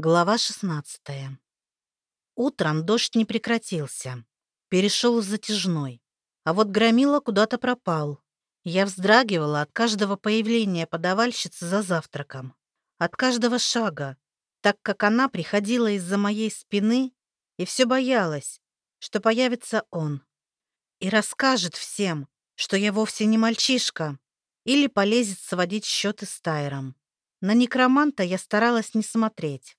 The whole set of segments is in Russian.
Глава 16. Утром дождь не прекратился. Перешел в затяжной. А вот громила куда-то пропал. Я вздрагивала от каждого появления подавальщицы за завтраком. От каждого шага, так как она приходила из-за моей спины и все боялась, что появится он. И расскажет всем, что я вовсе не мальчишка, или полезет сводить счеты с Тайром. На некроманта я старалась не смотреть.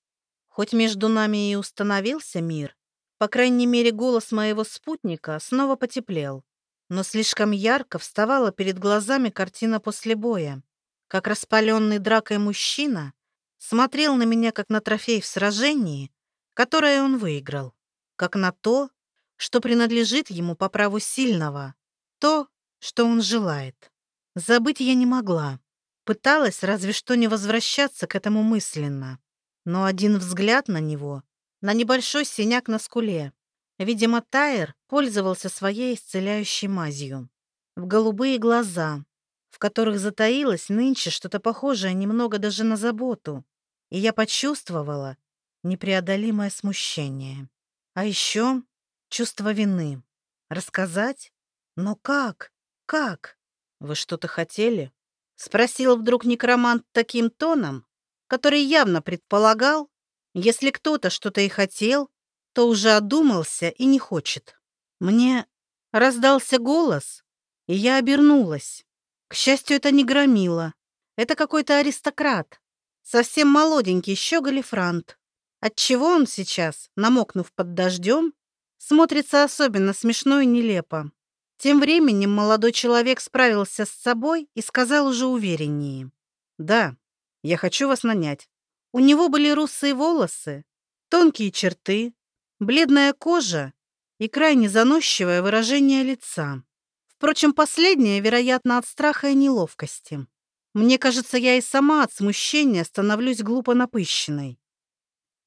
Хоть между нами и установился мир, по крайней мере, голос моего спутника снова потеплел. Но слишком ярко вставала перед глазами картина после боя. Как распаленный дракой мужчина смотрел на меня, как на трофей в сражении, которое он выиграл. Как на то, что принадлежит ему по праву сильного. То, что он желает. Забыть я не могла. Пыталась разве что не возвращаться к этому мысленно но один взгляд на него, на небольшой синяк на скуле. Видимо, Тайер пользовался своей исцеляющей мазью. В голубые глаза, в которых затаилось нынче что-то похожее немного даже на заботу. И я почувствовала непреодолимое смущение. А еще чувство вины. Рассказать? Но как? Как? Вы что-то хотели? Спросил вдруг некромант таким тоном, который явно предполагал, если кто-то что-то и хотел, то уже одумался и не хочет. Мне раздался голос, и я обернулась. К счастью, это не громило. Это какой-то аристократ, совсем молоденький щеголь франт. Отчего он сейчас, намокнув под дождем, смотрится особенно смешно и нелепо. Тем временем молодой человек справился с собой и сказал уже увереннее. «Да, я хочу вас нанять». У него были русые волосы, тонкие черты, бледная кожа и крайне заносчивое выражение лица. Впрочем, последнее, вероятно, от страха и неловкости. Мне кажется, я и сама от смущения становлюсь глупо напыщенной.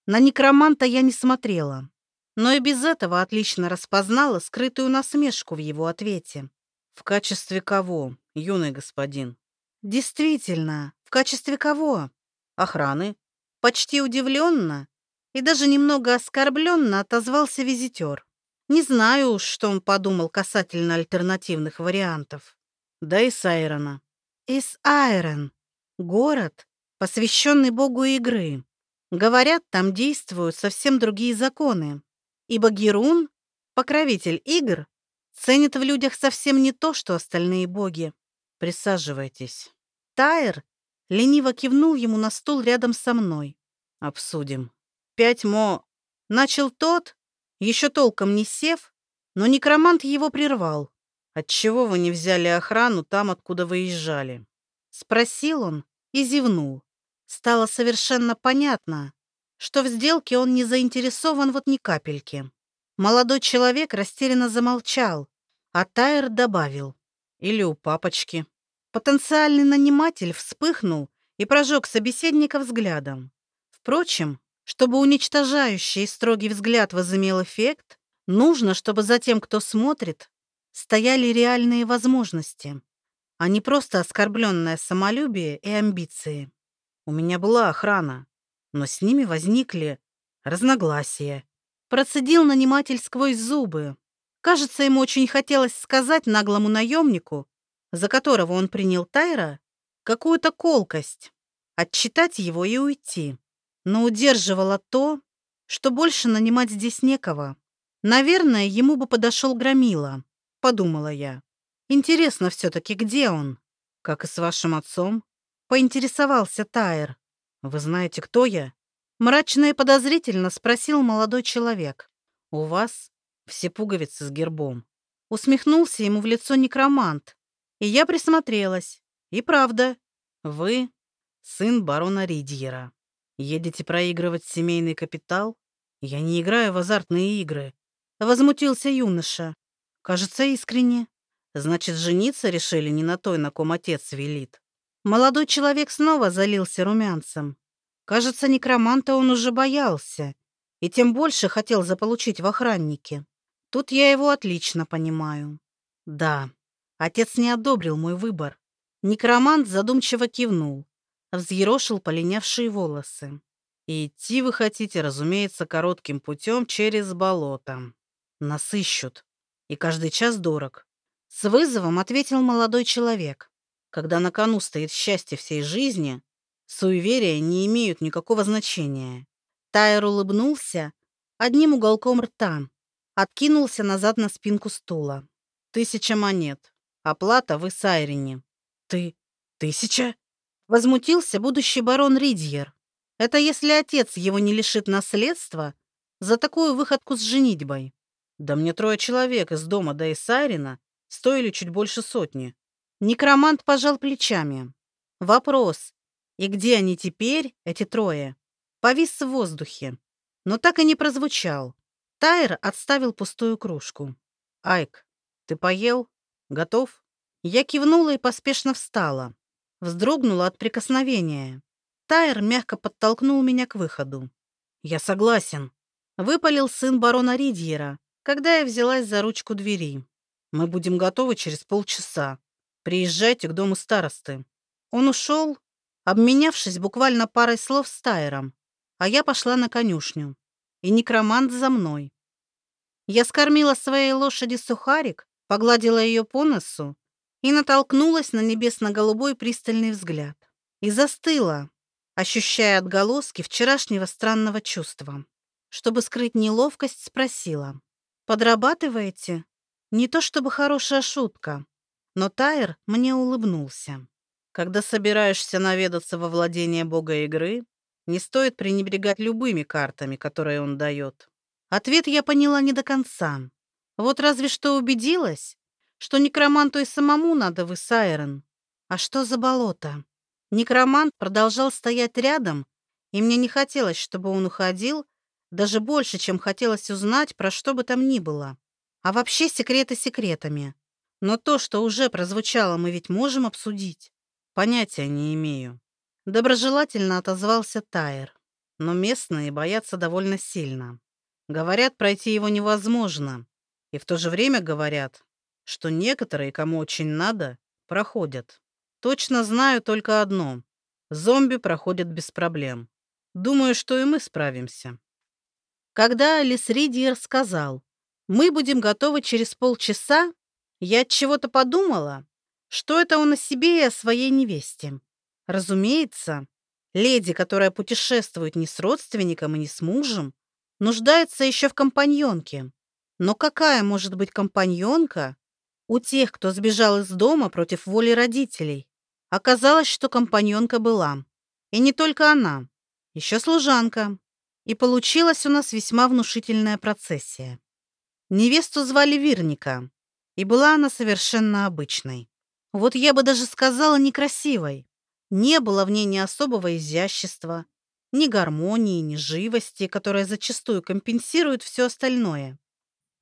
На некроманта я не смотрела, но и без этого отлично распознала скрытую насмешку в его ответе. «В качестве кого, юный господин?» «Действительно, качестве кого? Охраны. Почти удивленно и даже немного оскорбленно отозвался визитер. Не знаю уж, что он подумал касательно альтернативных вариантов. Да и с Айрона. Из Айрон. Город, посвященный богу игры. Говорят, там действуют совсем другие законы. Ибо Герун, покровитель игр, ценит в людях совсем не то, что остальные боги. Присаживайтесь. Тайр Лениво кивнул ему на стул рядом со мной. «Обсудим». «Пять мо...» Начал тот, еще толком не сев, но некромант его прервал. «Отчего вы не взяли охрану там, откуда выезжали?» Спросил он и зевнул. Стало совершенно понятно, что в сделке он не заинтересован вот ни капельки. Молодой человек растерянно замолчал, а Тайр добавил. «Или у папочки». Потенциальный наниматель вспыхнул и прожег собеседника взглядом. Впрочем, чтобы уничтожающий строгий взгляд возымел эффект, нужно, чтобы за тем, кто смотрит, стояли реальные возможности, а не просто оскорбленное самолюбие и амбиции. У меня была охрана, но с ними возникли разногласия. Процедил наниматель сквозь зубы. Кажется, ему очень хотелось сказать наглому наемнику, за которого он принял Тайра, какую-то колкость, отчитать его и уйти. Но удерживало то, что больше нанимать здесь некого. Наверное, ему бы подошел Громила, подумала я. Интересно все-таки, где он? Как и с вашим отцом? Поинтересовался Тайр. Вы знаете, кто я? Мрачно и подозрительно спросил молодой человек. У вас все пуговицы с гербом. Усмехнулся ему в лицо некромант, и я присмотрелась. И правда, вы сын барона Ридьера. Едете проигрывать семейный капитал? Я не играю в азартные игры. Возмутился юноша. Кажется, искренне. Значит, жениться решили не на той, на ком отец велит. Молодой человек снова залился румянцем. Кажется, некроманта он уже боялся. И тем больше хотел заполучить в охраннике. Тут я его отлично понимаю. Да, Отец не одобрил мой выбор. Некромант задумчиво кивнул, взъерошил полинявшие волосы. И идти вы хотите, разумеется, коротким путем через болото. Нас ищут. И каждый час дорог. С вызовом ответил молодой человек. Когда на кону стоит счастье всей жизни, суеверия не имеют никакого значения. Тайр улыбнулся одним уголком рта, откинулся назад на спинку стула. Тысяча монет. Оплата в Исайрине. Ты... тысяча? Возмутился будущий барон Ридьер. Это если отец его не лишит наследства за такую выходку с женитьбой. Да мне трое человек из дома до Исайрина стоили чуть больше сотни. Некромант пожал плечами. Вопрос, и где они теперь, эти трое? Повис в воздухе, но так и не прозвучал. Тайр отставил пустую кружку. «Айк, ты поел? Готов?» Я кивнула и поспешно встала. Вздрогнула от прикосновения. Тайр мягко подтолкнул меня к выходу. «Я согласен», — выпалил сын барона Ридьера, когда я взялась за ручку двери. «Мы будем готовы через полчаса. Приезжайте к дому старосты». Он ушел, обменявшись буквально парой слов с Тайром, а я пошла на конюшню. И некромант за мной. Я скормила своей лошади сухарик, погладила ее по носу и натолкнулась на небесно-голубой пристальный взгляд. И застыла, ощущая отголоски вчерашнего странного чувства. Чтобы скрыть неловкость, спросила. «Подрабатываете?» Не то чтобы хорошая шутка, но Тайр мне улыбнулся. Когда собираешься наведаться во владение бога игры, не стоит пренебрегать любыми картами, которые он дает. Ответ я поняла не до конца. Вот разве что убедилась, что некроманту и самому надо в Исайрон. А что за болото? Некромант продолжал стоять рядом, и мне не хотелось, чтобы он уходил, даже больше, чем хотелось узнать, про что бы там ни было. А вообще секреты секретами. Но то, что уже прозвучало, мы ведь можем обсудить. Понятия не имею. Доброжелательно отозвался Тайер. Но местные боятся довольно сильно. Говорят, пройти его невозможно. И в то же время говорят, что некоторые, кому очень надо, проходят. Точно знаю только одно. Зомби проходят без проблем. Думаю, что и мы справимся. Когда Алис Ридиер сказал, «Мы будем готовы через полчаса», я от чего-то подумала, что это он о себе и о своей невесте. Разумеется, леди, которая путешествует не с родственником и не с мужем, нуждается еще в компаньонке. Но какая может быть компаньонка у тех, кто сбежал из дома против воли родителей? Оказалось, что компаньонка была. И не только она. Еще служанка. И получилась у нас весьма внушительная процессия. Невесту звали Вирника. И была она совершенно обычной. Вот я бы даже сказала некрасивой. Не было в ней ни особого изящества, ни гармонии, ни живости, которая зачастую компенсирует все остальное,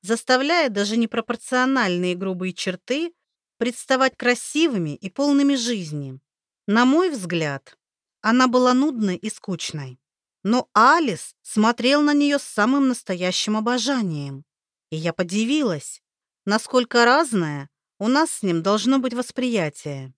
заставляя даже непропорциональные грубые черты представать красивыми и полными жизни. На мой взгляд, она была нудной и скучной. Но Алис смотрел на нее с самым настоящим обожанием. И я подивилась, насколько разное у нас с ним должно быть восприятие.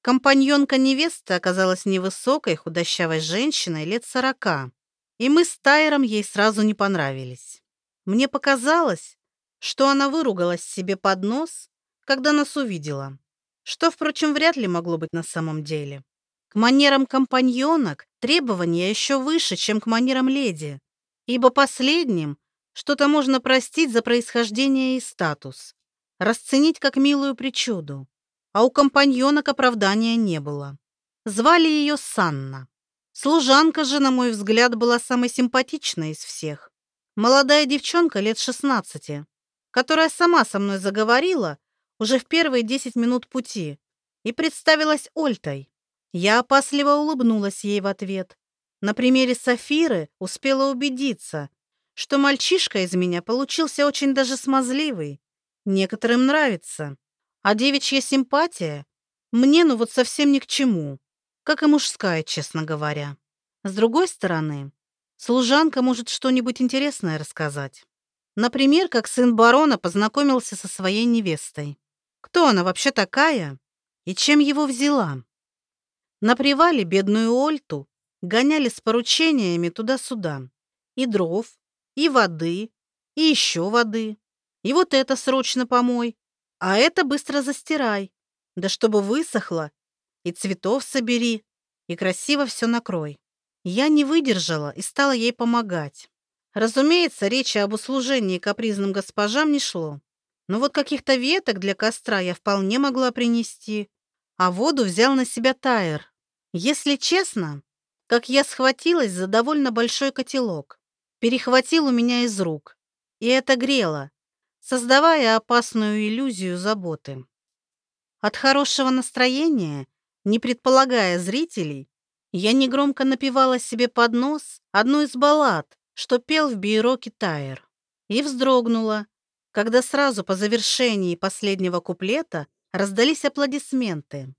Компаньонка невесты оказалась невысокой, худощавой женщиной лет сорока, и мы с Тайером ей сразу не понравились. Мне показалось, что она выругалась себе под нос когда нас увидела. Что, впрочем, вряд ли могло быть на самом деле. К манерам компаньонок требования еще выше, чем к манерам леди, ибо последним что-то можно простить за происхождение и статус, расценить как милую причуду, а у компаньонок оправдания не было. Звали ее Санна. Служанка же, на мой взгляд, была самой симпатичной из всех. Молодая девчонка лет 16, которая сама со мной заговорила уже в первые десять минут пути и представилась Ольтой. Я опасливо улыбнулась ей в ответ. На примере Сафиры успела убедиться, что мальчишка из меня получился очень даже смазливый. Некоторым нравится. А девичья симпатия мне ну вот совсем ни к чему, как и мужская, честно говоря. С другой стороны, служанка может что-нибудь интересное рассказать. Например, как сын барона познакомился со своей невестой. Кто она вообще такая и чем его взяла? На привале бедную Ольту гоняли с поручениями туда-сюда. И дров, и воды, и еще воды. И вот это срочно помой, а это быстро застирай. Да чтобы высохло, и цветов собери, и красиво все накрой. Я не выдержала и стала ей помогать. Разумеется, речи об услужении капризным госпожам не шло. Но вот каких-то веток для костра я вполне могла принести, а воду взял на себя Тайер. Если честно, как я схватилась за довольно большой котелок, перехватил у меня из рук, и это грело, создавая опасную иллюзию заботы. От хорошего настроения, не предполагая зрителей, я негромко напевала себе под нос одну из баллад, что пел в Бейроке Тайер, и вздрогнула, когда сразу по завершении последнего куплета раздались аплодисменты.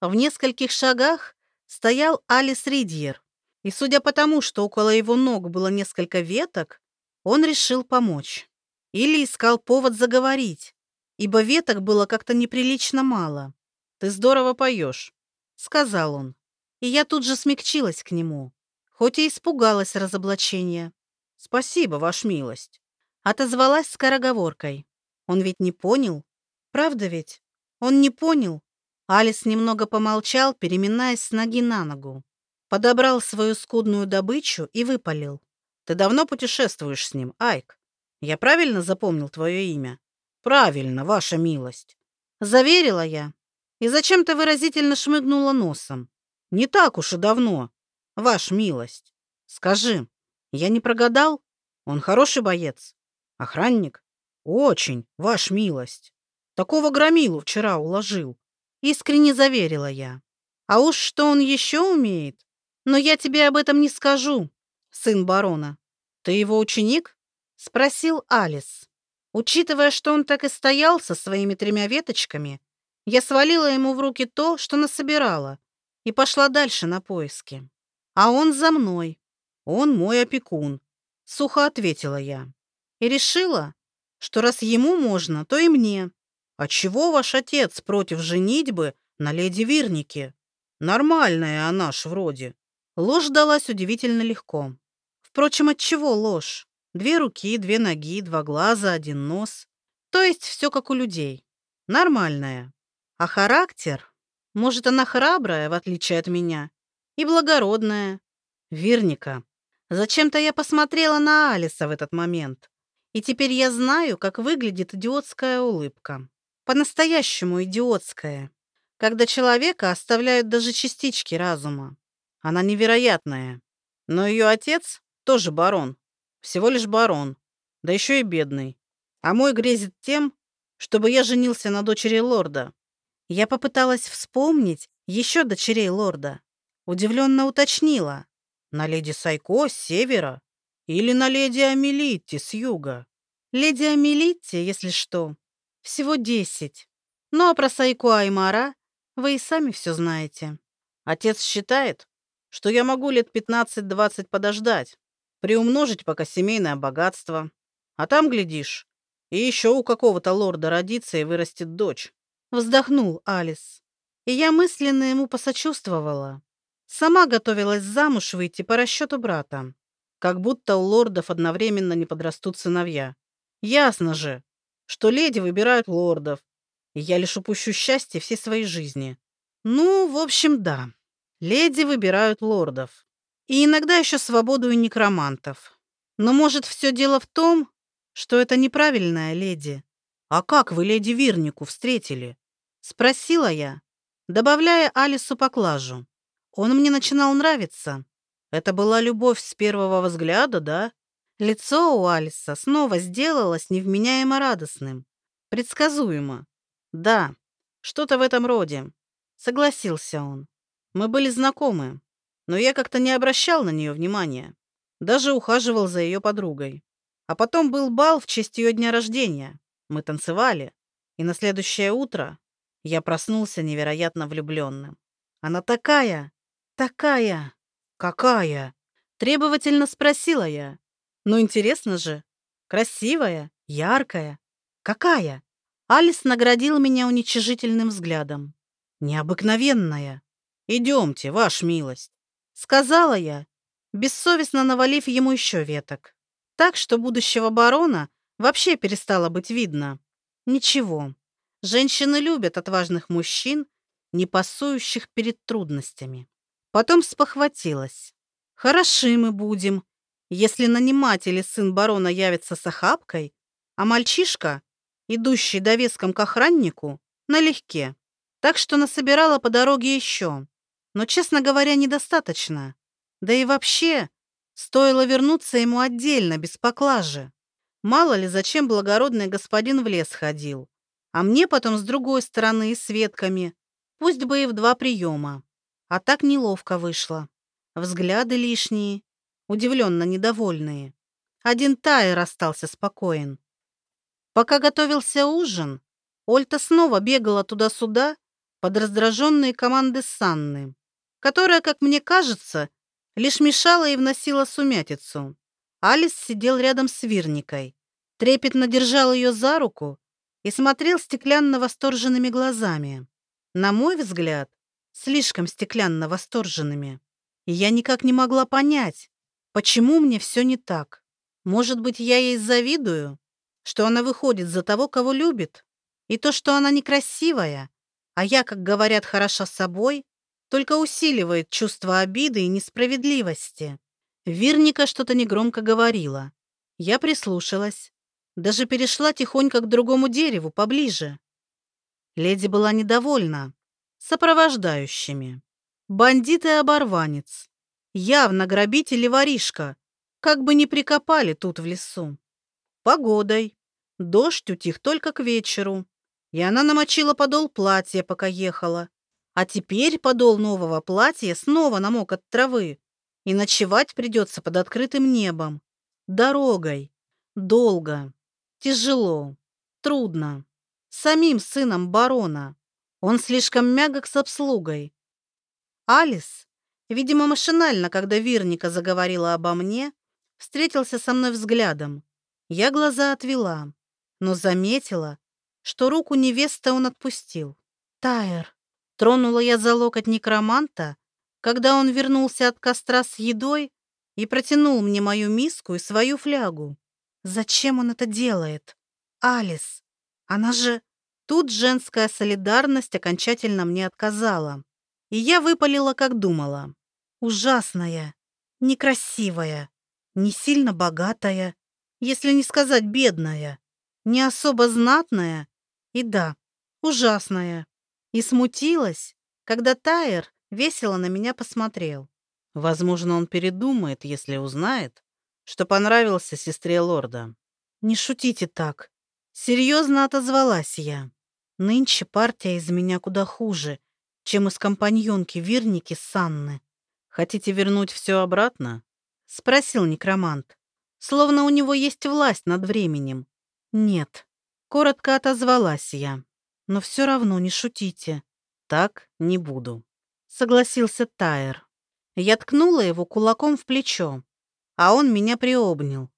В нескольких шагах стоял Алис Ридьер, и судя по тому, что около его ног было несколько веток, он решил помочь. Или искал повод заговорить, ибо веток было как-то неприлично мало. «Ты здорово поешь», — сказал он. И я тут же смягчилась к нему, хоть и испугалась разоблачения. «Спасибо, ваш милость», — отозвалась скороговоркой. Он ведь не понял. Правда ведь? Он не понял. Алис немного помолчал, переминаясь с ноги на ногу. Подобрал свою скудную добычу и выпалил. «Ты давно путешествуешь с ним, Айк? Я правильно запомнил твое имя?» «Правильно, ваша милость», — заверила я. И зачем-то выразительно шмыгнула носом. «Не так уж и давно, ваш милость. Скажи, я не прогадал? Он хороший боец? Охранник? Очень, ваш милость. Такого громилу вчера уложил. Искренне заверила я. А уж что он еще умеет? Но я тебе об этом не скажу, сын барона. Ты его ученик? Спросил Алис. Учитывая, что он так и стоял со своими тремя веточками, я свалила ему в руки то, что насобирала, и пошла дальше на поиски. А он за мной. Он мой опекун, сухо ответила я. И решила, что раз ему можно, то и мне. А чего ваш отец против женитьбы на леди Вирнике? Нормальная она ж вроде. Ложь далась удивительно легко. Впрочем, от чего ложь? Две руки, две ноги, два глаза, один нос. То есть все как у людей. Нормальная. А характер? Может, она храбрая, в отличие от меня, и благородная. Вирника. Зачем-то я посмотрела на Алиса в этот момент. И теперь я знаю, как выглядит идиотская улыбка. По-настоящему идиотская. Когда человека оставляют даже частички разума. Она невероятная. Но ее отец тоже барон. Всего лишь барон. Да еще и бедный. А мой грезит тем, чтобы я женился на дочери лорда. Я попыталась вспомнить еще дочерей лорда. Удивленно уточнила. На леди Сайко с севера или на леди Амелитти с юга? Леди Амелитти, если что, всего десять. Ну а про Сайко Аймара вы и сами все знаете. Отец считает, что я могу лет 15-20 подождать, приумножить пока семейное богатство. А там, глядишь, и еще у какого-то лорда родится и вырастет дочь. Вздохнул Алис. И я мысленно ему посочувствовала. Сама готовилась замуж выйти по расчету брата. Как будто у лордов одновременно не подрастут сыновья. Ясно же, что леди выбирают лордов, и я лишь упущу счастье всей своей жизни. Ну, в общем, да. Леди выбирают лордов. И иногда еще свободу и некромантов. Но может все дело в том, что это неправильная леди. А как вы леди Вирнику встретили? Спросила я, добавляя Алису поклажу. Он мне начинал нравиться. Это была любовь с первого взгляда, да? Лицо у Алиса снова сделалось невменяемо радостным. Предсказуемо. Да, что-то в этом роде. Согласился он. Мы были знакомы, но я как-то не обращал на нее внимания. Даже ухаживал за ее подругой. А потом был бал в честь ее дня рождения. Мы танцевали. И на следующее утро я проснулся невероятно влюбленным. Она такая, такая, какая? Требовательно спросила я. Ну, интересно же. Красивая, яркая. Какая? Алис наградил меня уничижительным взглядом. Необыкновенная. Идемте, ваш милость. Сказала я, бессовестно навалив ему еще веток. Так что будущего барона вообще перестало быть видно. Ничего. Женщины любят отважных мужчин, не пасующих перед трудностями. Потом спохватилась. Хороши мы будем, если наниматель и сын барона явится с охапкой, а мальчишка, идущий довеском к охраннику, налегке. Так что насобирала по дороге еще. Но, честно говоря, недостаточно. Да и вообще, стоило вернуться ему отдельно, без поклажи. Мало ли, зачем благородный господин в лес ходил. А мне потом с другой стороны с ветками. Пусть бы и в два приема. А так неловко вышло. Взгляды лишние, удивленно недовольные. Один Тайер остался спокоен. Пока готовился ужин, Ольта снова бегала туда-сюда под раздраженные команды Санны, которая, как мне кажется, лишь мешала и вносила сумятицу. Алис сидел рядом с Вирникой, трепетно держал ее за руку и смотрел стеклянно восторженными глазами. На мой взгляд, слишком стеклянно восторженными. И я никак не могла понять, почему мне все не так. Может быть, я ей завидую, что она выходит за того, кого любит, и то, что она некрасивая, а я, как говорят, хороша собой, только усиливает чувство обиды и несправедливости. Вирника что-то негромко говорила. Я прислушалась. Даже перешла тихонько к другому дереву, поближе. Леди была недовольна. Сопровождающими. Бандит и оборванец. Явно грабитель и воришка. Как бы не прикопали тут в лесу. Погодой. Дождь утих только к вечеру и она намочила подол платья, пока ехала. А теперь подол нового платья снова намок от травы, и ночевать придется под открытым небом. Дорогой. Долго. Тяжело. Трудно. Самим сыном барона. Он слишком мягок с обслугой. Алис, видимо, машинально, когда Вирника заговорила обо мне, встретился со мной взглядом. Я глаза отвела, но заметила, что руку невесты он отпустил. «Тайер!» Тронула я за локоть некроманта, когда он вернулся от костра с едой и протянул мне мою миску и свою флягу. Зачем он это делает? Алис, она же... Тут женская солидарность окончательно мне отказала. И я выпалила, как думала. Ужасная, некрасивая, не сильно богатая, если не сказать бедная, не особо знатная и да, ужасная. И смутилась, когда Тайер весело на меня посмотрел. Возможно, он передумает, если узнает, что понравился сестре лорда. Не шутите так. Серьезно отозвалась я. Нынче партия из меня куда хуже, чем из компаньонки Вирники Санны. Хотите вернуть все обратно? Спросил некромант. Словно у него есть власть над временем. Нет, Коротко отозвалась я. Но все равно не шутите. Так не буду. Согласился Тайер. Я ткнула его кулаком в плечо, а он меня приобнял.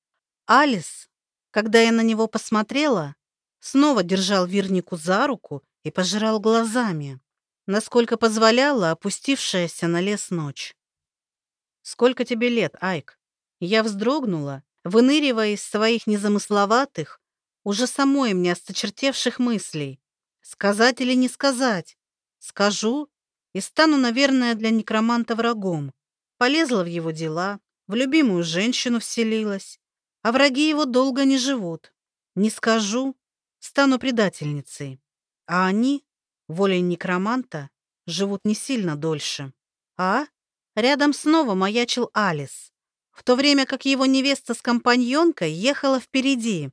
Алис, когда я на него посмотрела, снова держал Вирнику за руку и пожирал глазами, насколько позволяла опустившаяся на лес ночь. «Сколько тебе лет, Айк?» Я вздрогнула, выныривая из своих незамысловатых, уже самой мне осточертевших мыслей. Сказать или не сказать? Скажу и стану, наверное, для некроманта врагом. Полезла в его дела, в любимую женщину вселилась, а враги его долго не живут. Не скажу, стану предательницей. А они, волей некроманта, живут не сильно дольше. А рядом снова маячил Алис, в то время как его невеста с компаньонкой ехала впереди,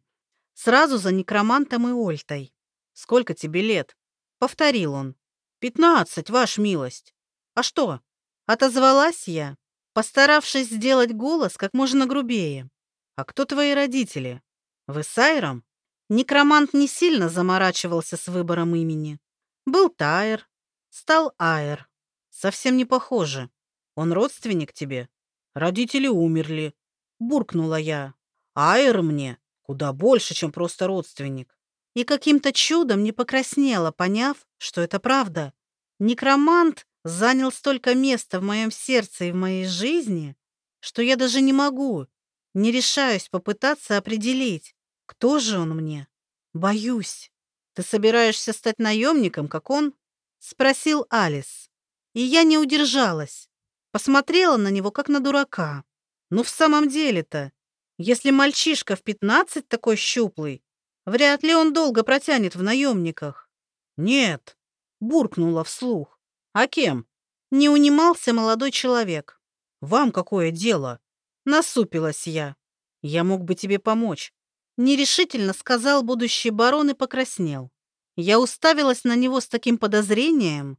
Сразу за некромантом и Ольтой. «Сколько тебе лет?» — повторил он. «Пятнадцать, ваш милость. А что?» Отозвалась я, постаравшись сделать голос как можно грубее. «А кто твои родители? Вы с Айром?» Некромант не сильно заморачивался с выбором имени. Был Тайр, стал Айр. Совсем не похоже. Он родственник тебе? Родители умерли. Буркнула я. Айр мне Куда больше, чем просто родственник. И каким-то чудом не покраснела, поняв, что это правда. Некромант занял столько места в моем сердце и в моей жизни, что я даже не могу, не решаюсь попытаться определить, кто же он мне. Боюсь. Ты собираешься стать наемником, как он? Спросил Алис. И я не удержалась. Посмотрела на него, как на дурака. Ну, в самом деле-то, если мальчишка в пятнадцать такой щуплый, вряд ли он долго протянет в наемниках. Нет, буркнула вслух. А кем? Не унимался молодой человек. Вам какое дело? Насупилась я. Я мог бы тебе помочь. Нерешительно сказал будущий барон и покраснел. Я уставилась на него с таким подозрением,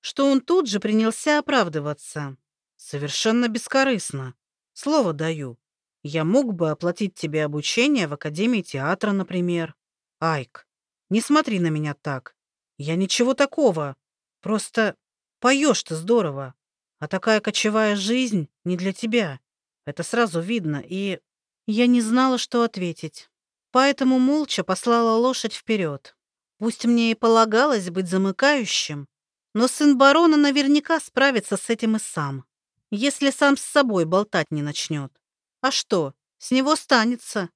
что он тут же принялся оправдываться. Совершенно бескорыстно. Слово даю. Я мог бы оплатить тебе обучение в Академии театра, например. Айк, не смотри на меня так. Я ничего такого. Просто поешь ты здорово. А такая кочевая жизнь не для тебя. Это сразу видно, и... Я не знала, что ответить. Поэтому молча послала лошадь вперед. Пусть мне и полагалось быть замыкающим, но сын барона наверняка справится с этим и сам, если сам с собой болтать не начнет. А что, с него станется?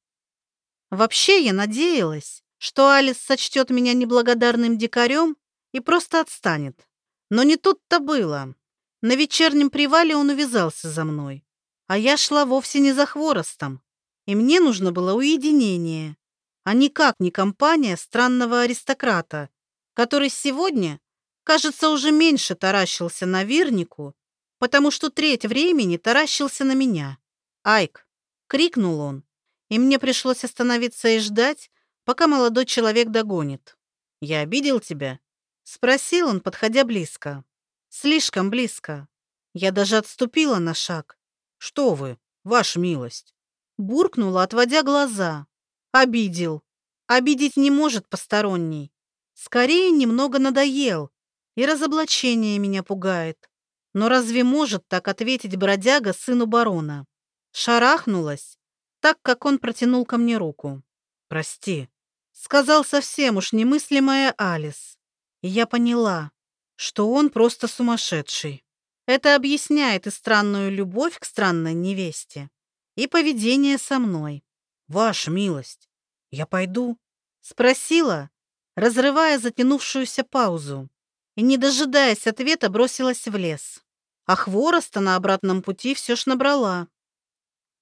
Вообще я надеялась, что Алис сочтет меня неблагодарным дикарем и просто отстанет. Но не тут-то было. На вечернем привале он увязался за мной, а я шла вовсе не за хворостом и мне нужно было уединение, а никак не компания странного аристократа, который сегодня, кажется, уже меньше таращился на Вирнику, потому что треть времени таращился на меня. «Айк!» — крикнул он, и мне пришлось остановиться и ждать, пока молодой человек догонит. «Я обидел тебя?» — спросил он, подходя близко. «Слишком близко. Я даже отступила на шаг. Что вы, ваша милость!» буркнула, отводя глаза. Обидел. Обидеть не может посторонний. Скорее, немного надоел, и разоблачение меня пугает. Но разве может так ответить бродяга сыну барона? Шарахнулась, так как он протянул ко мне руку. «Прости», — сказал совсем уж немыслимая Алис. И я поняла, что он просто сумасшедший. Это объясняет и странную любовь к странной невесте, и поведение со мной. Ваша милость, я пойду? Спросила, разрывая затянувшуюся паузу, и, не дожидаясь ответа, бросилась в лес. А хвороста на обратном пути все ж набрала.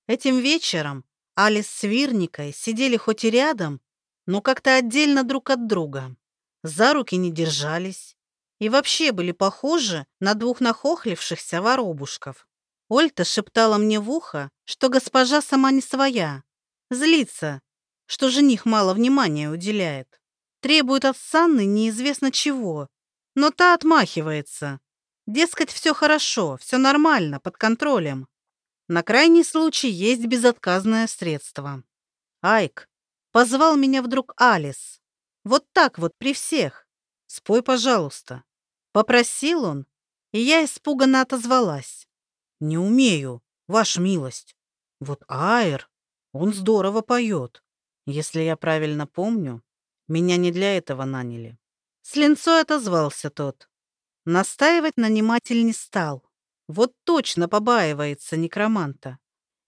Этим вечером Алис с Вирникой сидели хоть и рядом, но как-то отдельно друг от друга. За руки не держались и вообще были похожи на двух нахохлившихся воробушков. Ольта шептала мне в ухо, что госпожа сама не своя. Злится, что жених мало внимания уделяет. Требует от Санны неизвестно чего. Но та отмахивается. Дескать, все хорошо, все нормально, под контролем. На крайний случай есть безотказное средство. Айк, позвал меня вдруг Алис. Вот так вот при всех. Спой, пожалуйста. Попросил он, и я испуганно отозвалась. «Не умею, ваша милость. Вот Айр, он здорово поет. Если я правильно помню, меня не для этого наняли». С линцой отозвался тот. Настаивать наниматель не стал. Вот точно побаивается некроманта.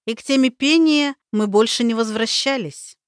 И к теме пения мы больше не возвращались.